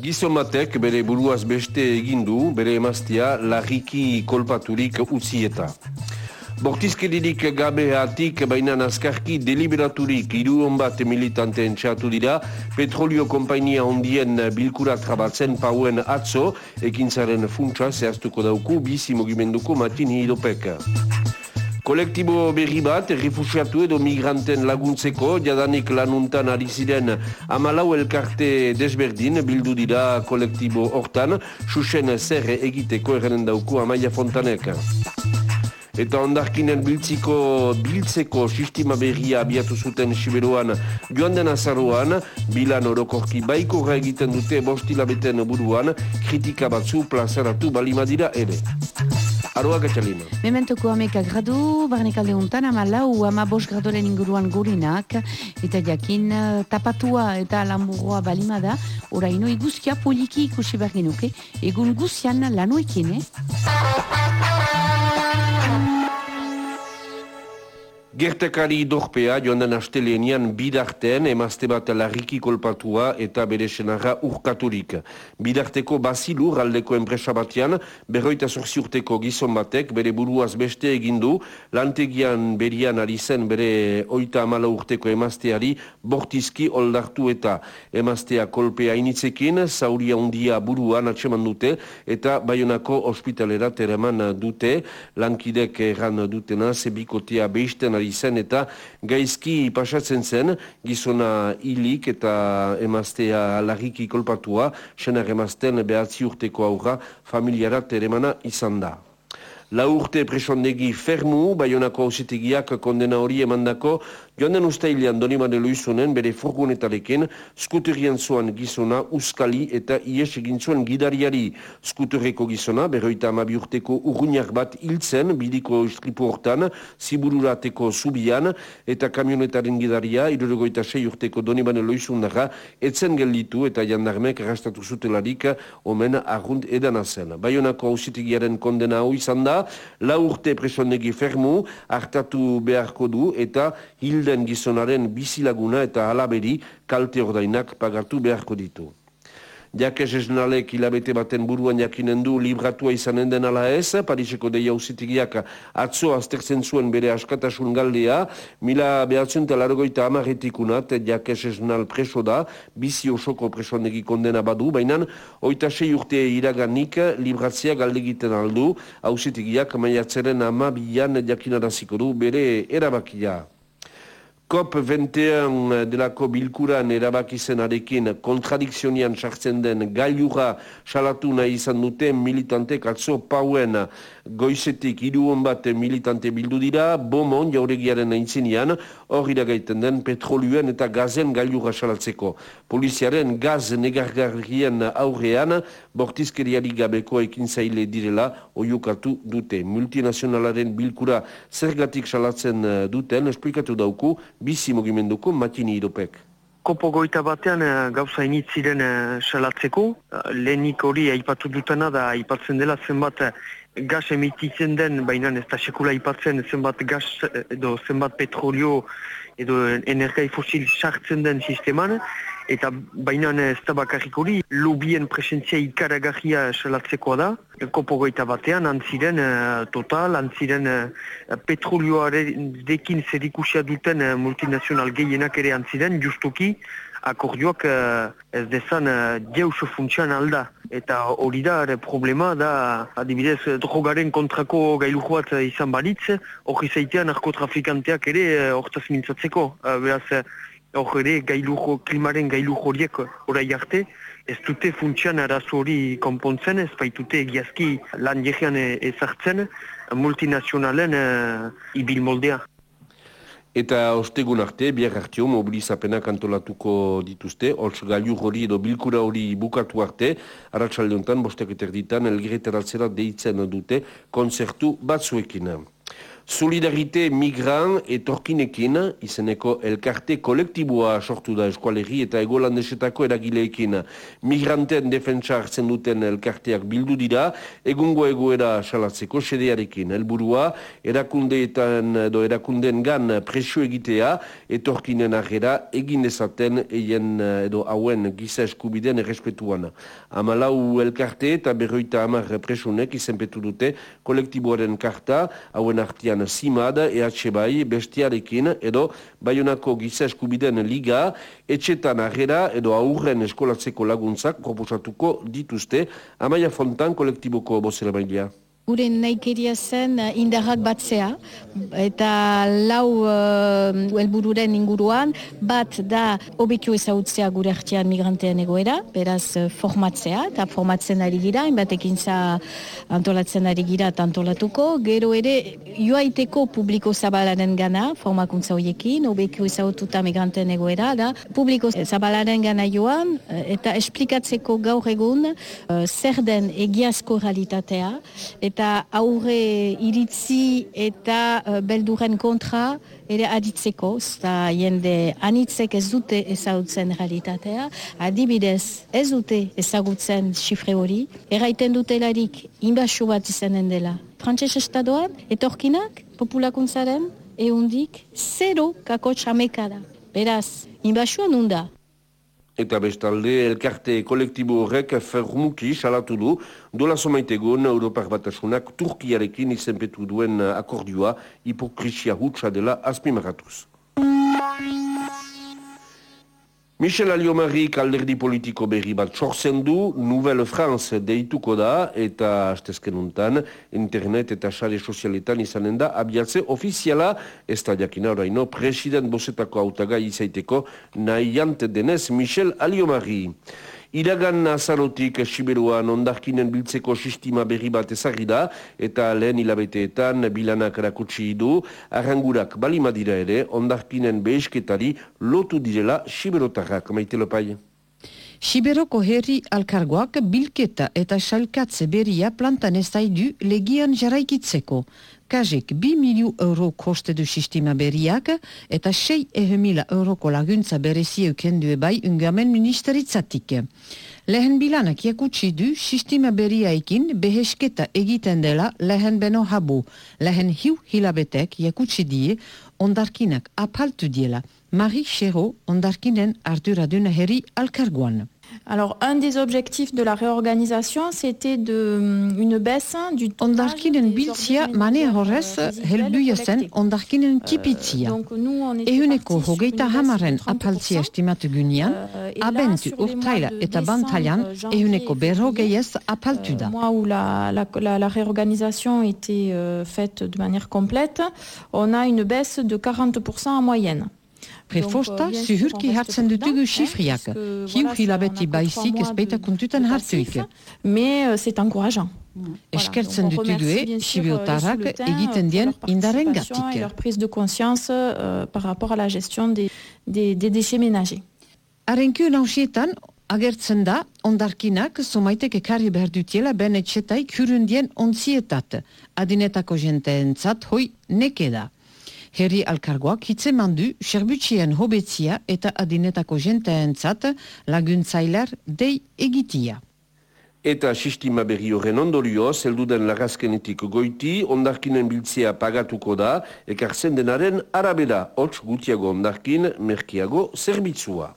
Gizon batek bere buruaz beste egindu, bere emaztia larriki kolpaturik utzieta. Bortizkedirik gabeatik baina azkarki deliberaturik iru bat militante entxatu dira, petrolio kompainia ondien bilkura trabatzen pauen atzo, ekintzaren funtsa zehaztuko dauku bizi mugimenduko matin hidopek. Kolektibo berri bat, refusiatu edo migranten laguntzeko, jadanik lanuntan ari ziren amalau elkarte desberdin, bildu dira kolektibo hortan, susen zer egiteko erren dauku amaia fontanek. Eta ondarkinen biltziko, biltzeko sistema berria abiatu zuten Siberuan joan den azaruan, bilan orokorki baiko egiten dute bostilabeten buruan, kritika batzu plazaratu balimadira ere. Aroa gatxalina. Mementoko ameka gradu, barnekalde untan, ama lau, ama bos gradoren inguruan gorinak, eta jakin tapatua eta lamburroa balimada, oraino iguzkia poliki ikusi bergenuke, egun guzian lanuekin, eh? Gertekari dorpea joan den astelenian bidarten emazte bat larriki kolpatua eta bere senarra urkaturik. Bidarteko basilur aldeko enpresa batean, berroita urteko gizon batek bere buruaz beste egindu, lantegian berian ari zen bere oita amala urteko emazteari bortizki oldartu eta emaztea kolpea initzekin, zauria undia buruan atseman dute eta baionako ospitalera tereman dute, lankidek erran dutena, zebikotea behisten ari zen eta gaizki pasatzen zen gizona hilik eta emaztea larriki kolpatua, senar emazten behatzi urteko aurra familiara teremana izan da. La urte presondegi fermu, baionako hausitegiak kondena hori emandako, joan den ustailean donimane loizunen bere furgonetarekin, skuterien zuan gizona, uskali eta ies egin zuen gidariari. Skuterreko gizona, berroita amabi urteko urruñak bat hiltzen, bidiko istripu hortan, zibururateko zubian, eta kamionetaren gidaria, irurogoita sei urteko donimane loizunara, etzen gelditu eta jandarmek rastatu zutelarik, omen argunt edan zen. Baionako hausitegiaren kondena hau izan da, la urte presonegi fermu hartatu beharko du eta hilden gizonaren bizilaguna eta alaberi kalte ordainak pagatu beharko ditu. Jakes esnalek hilabete baten buruan jakinen du libratua izanen den ala ez, Pariseko deia usitigiak atzo aztertzen zuen bere askatasun galdea, mila behatzen talargoita amarretikunat, Jakes esnal preso da, bizi osoko presoan kondena badu, baina oita sei urte iraganik libratzia galdegiten aldu, ausitigiak maiatzeren amabian jakinaraziko du bere erabakia. COP21 delako bilkuran erabakizenarekin kontradikzionian sartzen den gailura salatu nahi izan dute militantek atzo pauen goizetik iruon bat militante bildu dira, bomon jauregiaren aintzinean hor iragaiten den petroluen eta gazen gailura salatzeko. Poliziaren gaz negargarrien aurrean bortizkeriari gabeko ekin zaile direla oiukatu dute. Multinazionalaren bilkura zergatik salatzen duten, esplikatu dauku, bizi mugimenduko matini idopek. Kopo goita batean eh, gauza initziren eh, salatzeko, eh, lehenik hori aipatu dutena da aipatzen dela zenbat gas emititzen den, baina ez da sekula aipatzen zenbat gas edo zenbat petrolio edo energai fosil sartzen den sisteman, eta baina ez da bakarrik hori, lobien presentzia ikaragarria salatzekoa da, kopogoita batean, antziren uh, total, antziren uh, petrolioaren dekin zerikusia duten uh, multinazional gehienak ere antziren, justuki, akordioak uh, ez dezan uh, deus funtsian alda. Eta hori da, problema da, adibidez, drogaren kontrako gailu joat izan balitz, hori zaitean narkotrafikanteak ere hortaz uh, mintzatzeko. Uh, beraz, hor ere gailujo, klimaren gailu horiek orai arte, ez dute funtsian arazo hori konpontzen, ez baitute egiazki lan jegean ezartzen multinazionalen uh, ibil moldea. Eta ostegun arte, biar hartio mobilizapenak antolatuko dituzte, holtz gailu hori edo bilkura hori bukatu arte, aratsalde honetan, bostek eterditan, elgiretaratzera deitzen dute konzertu batzuekin. Solidarite migran etorkinekin, izeneko elkarte kolektiboa sortu da eskualerri eta egolandesetako eragileekin. Migranten defentsa hartzen duten elkarteak bildu dira, egungo egoera salatzeko sedearekin. Elburua, erakundeetan edo erakunden gan presio egitea, etorkinen agera egin dezaten eien edo hauen giza eskubiden errespetuan. Amalau elkarte eta berroita amar presunek izenpetu dute kolektiboaren karta, hauen artian Simad, EH Bai, bestiarekin, edo Bayonako Giza Eskubiden Liga, etxetan agera edo aurren eskolatzeko laguntzak proposatuko dituzte, Amaia Fontan kolektiboko bozera bailea. Gure naikeria zen uh, indarrak batzea. Eta lau uh, elbururen inguruan bat da obekio ezautzea gure artean migrantean egoera, beraz uh, formatzea eta formatzen ari gira, inbatekin za antolatzen ari gira eta antolatuko, gero ere joaiteko publiko zabalaren gana formakuntza horiekin, obekio ezaututa migrantean egoera, da. Publiko zabalaren gana joan eta esplikatzeko gaur egun uh, zer den egiazko realitatea eta eta aurre iritzi eta uh, belduren kontra ere aditzeko, eta jende anitzek ez dute ezagutzen realitatea, adibidez ez dute ezagutzen xifre hori, erraiten dutelarik inbasu bat izanen dela. Frantses estadoan, etorkinak, populakuntzaren, eundik, zero kako txamekada. Beraz, inbasua nunda. Eta bestalde, elkarte kolektibo horrek fermuki salatu du, dola somaitegon Europar Batasunak Turkiarekin izenpetu duen akordioa hipokrisia hutsa dela azpimaratuz. Michel Aliomarrik alderdi politiko berri bat sortzen du, Nouvelle France deituko da, eta astezken untan, internet eta sare sozialetan izanen da, abiatze ofiziala, ez da jakina oraino, president bosetako autaga izaiteko, nahi denez Michel Aliomarri. Iragan azarotik Siberuan ondarkinen biltzeko sistima berri bat ezagri da eta lehen hilabeteetan bilanak erakutsi du arrangurak balima dira ere ondarkinen behesketari lotu direla Siberotarrak maite lopai. Siberoko herri alkargoak bilketa eta salkatze berria plantan ez du legian jaraikitzeko. Kajek 2 miliu euro koste du sistema berriak eta 6 ehemila euroko laguntza berezi eukendue bai ungamen ministeritzatik. Lehen bilanak jakutsi du sistema berriaikin behesketa egiten dela lehen beno habu. Lehen hiu hilabetek jakutsi die ondarkinak apaltu diela. Marie Chéreau ondarkinen arduraduna herri alkargoan. Alors, un des objectifs de la réorganisation, c'était de, mm, une baisse du Ondarkinen biltzia mane horrez helbuia zen ondarkinen kipitzia. Ehuneko hogeita hamaren apaltzia estimatu gunean, abentu urtaila eta bantailan ehuneko berrogeiez apaltu da. Mois où la, la, la, la réorganisation était euh, faite de manière complète, on a une baisse de 40% en moyenne. Prefosta zuhurki hartzen dutugu xifriak. Hiu hilabeti baizik ezpeita kontutan hartuik. Mais c'est encourageant. Eskertzen dutugue, sibiotarrak egiten dien indaren gatik. leur prise de conscience euh, par rapport à la gestion des, des, des déchets ménagers. Arenku nausietan, agertzen da, ondarkinak somaitek ekarri behar dutiela ben etxetai kurundien onzietat. Adinetako jenteentzat hoi neke da. Herri alkargoak hitze mandu, serbutxien hobetzia eta adinetako jenteentzat laguntzailar dei egitia. Eta sistima berri horren ondorio, zelduden lagazkenetik goiti, ondarkinen biltzea pagatuko da, ekartzen denaren arabera, hots gutiago ondarkin, merkiago zerbitzua.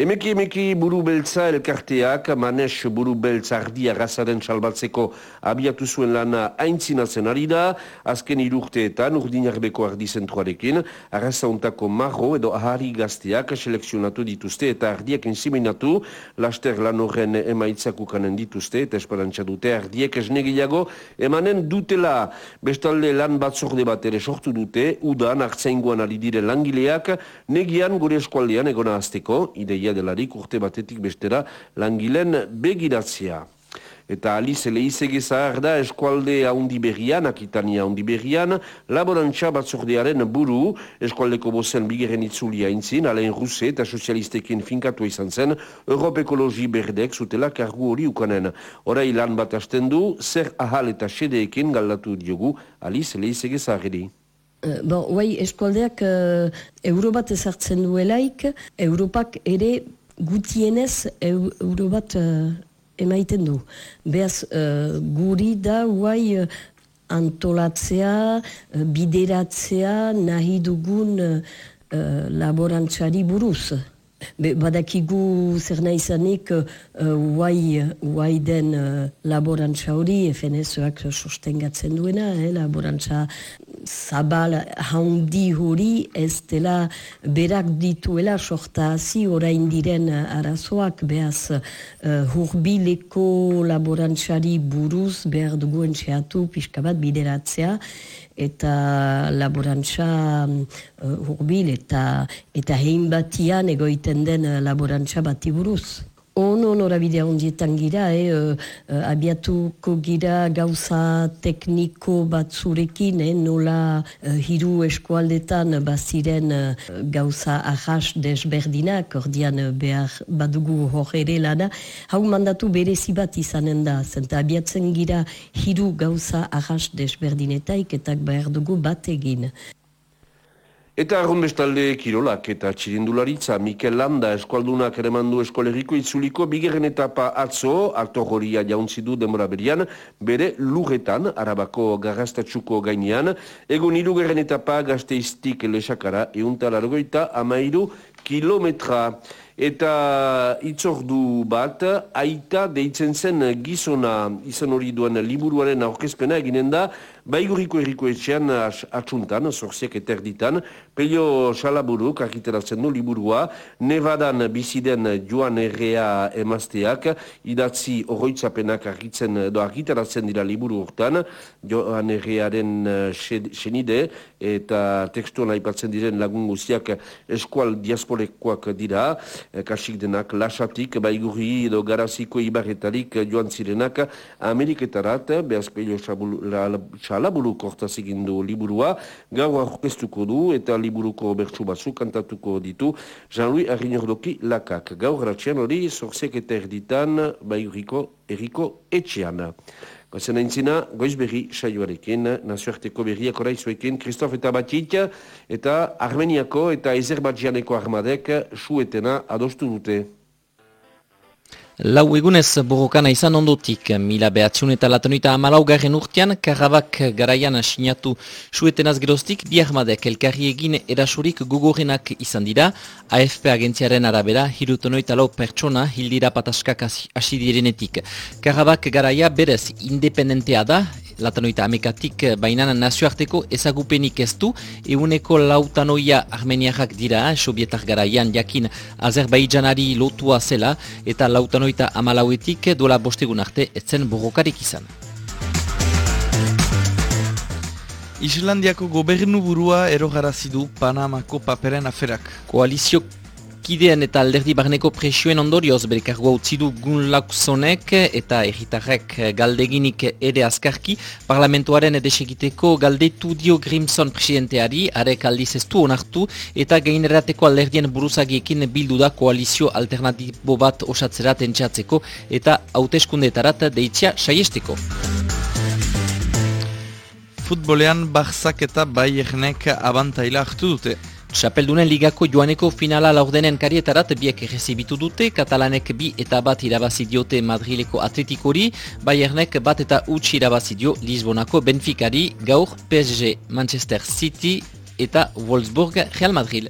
Emeki emeki buru beltza elkarteak manes buru beltza ardia razaren salbatzeko abiatu zuen lana aintzinatzen ari da, azken irurteetan urdinarbeko ardi zentruarekin, arrazauntako marro edo ahari gazteak selekzionatu dituzte eta ardiak enzimenatu, laster lan horren emaitzakukanen dituzte eta esperantza dute ardiek esnegiago emanen dutela. Bestalde lan batzorde bat ere sortu dute, udan hartzaingoan ari dire langileak, negian gure eskualdean egona azteko, ideia delarik urte batetik bestera langilen begiratzea. Eta Alice Leizege zahar da eskualde haundi berrian, akitania haundi berrian, laborantza batzordearen buru, eskualdeko bozen bigeren itzulia intzin, alain Ruse eta sozialistekin finkatu izan zen, Europe Ekologi Berdek zutela kargu hori ukanen. Horai lan bat asten du, zer ahal eta sedeekin galdatu diogu Alice Leizege zaharri. Uh, bon, Bai, eskualdeak uh, Eurobat ezartzen duelaik, Europak ere gutienez Eurobat uh, emaiten du. Beaz, uh, guri da, guai, uh, antolatzea, uh, bideratzea, nahi dugun uh, laborantzari buruz. Be, badakigu zer nahi zanik, uh, den uh, laborantza hori, FNS-ak sostengatzen duena, eh, laborantza zabal haundi hori ez dela berak dituela sorta hazi orain diren arazoak behaz uh, hurbileko laborantzari buruz behar dugu entxeatu pixka bat bideratzea eta laborantza uh, hurbil eta eta hein batian egoiten den laborantza bati buruz. Ono norabidea ondietan gira, eh, uh, abiatuko gira gauza tekniko batzurekin, eh, nola uh, hiru eskualdetan baziren uh, gauza ahas desberdinak, ordian uh, behar badugu hor ere lana, hau mandatu berezi bat izanen da, zenta abiatzen gira hiru gauza ahas desberdinetaik, eta behar dugu bat egin. Eta arrun bestalde Kirolak eta Txirindularitza Mikel Landa eskualdunak ere mandu eskolegiko itzuliko bigerren etapa atzo, alto horia jauntzidu demora berian, bere lugetan, arabako garrastatxuko gainean, egun irugerren etapa gazteiztik lesakara, eunta largoita amairu kilometra. Eta itzordu bat, aita deitzen zen gizona izan hori duen liburuaren aurkezpena eginen da, Baiguriko erriko etxean atxuntan, zorziak eterditan, Pelio Salaburuk akiteratzen du liburua, Nevadan biziden joan errea emazteak, idatzi oroitzapenak argitzen, do akiteratzen dira liburu urtan, joan errearen senide, eta tekstuan aipatzen diren lagun guztiak eskual diasporekoak dira, kasik denak lasatik, baigurri edo garaziko ibarretarik joan zirenak Ameriketarat, behaz Pelio Salaburu kortaz du liburua, gaur aurkeztuko du eta liburuko bertsu batzu kantatuko ditu Jean-Louis Arrinordoki lakak. Gaur ratxean hori zorzek eta erditan baiguriko eriko etxean. Gozen aintzina, goiz berri saioarekin, nazioarteko berriak oraizuekin, Kristof eta Batit eta Armeniako eta Ezerbadzianeko armadek suetena adostu dute. Lau egunez borrokana izan ondotik, mila behatziun eta latanoita amalau garen urtean, karabak garaian sinatu suetenaz geroztik, bi ahmadek elkarri egin erasurik gugorrenak izan dira, AFP agentziaren arabera, hirutonoita lau pertsona hildira pataskak asidirenetik. Karabak garaia berez independentea da, latanoita amekatik eh, bainan nazioarteko ezagupenik ez du, euneko lautanoia armeniarrak dira, sobietar garaian jakin Azerbaijanari lotua zela, eta lautanoita amalauetik dola bostegun arte etzen borrokarik izan. Islandiako gobernu burua erogarazidu Panamako paperen aferak. Koalizio kidean eta alderdi barneko presioen ondorioz bere kargoa utzi du gun lakuzonek eta erritarrek galdeginik ere azkarki parlamentuaren edesegiteko galdetu dio Grimson presidenteari arek aldiz ez du onartu eta gainerateko alderdien buruzagiekin bildu da koalizio alternatibo bat osatzerat entxatzeko eta hauteskundetarat deitzia saiesteko. Futbolean barzak eta bai abantaila hartu dute. Txapeldunen ligako joaneko finala laurdenen karietarat biek errezibitu dute, katalanek bi eta bat irabazi diote Madrileko atletikori, Bayernek bat eta utx irabazi dio Lisbonako Benficari, gaur PSG Manchester City eta Wolfsburg Real Madrid.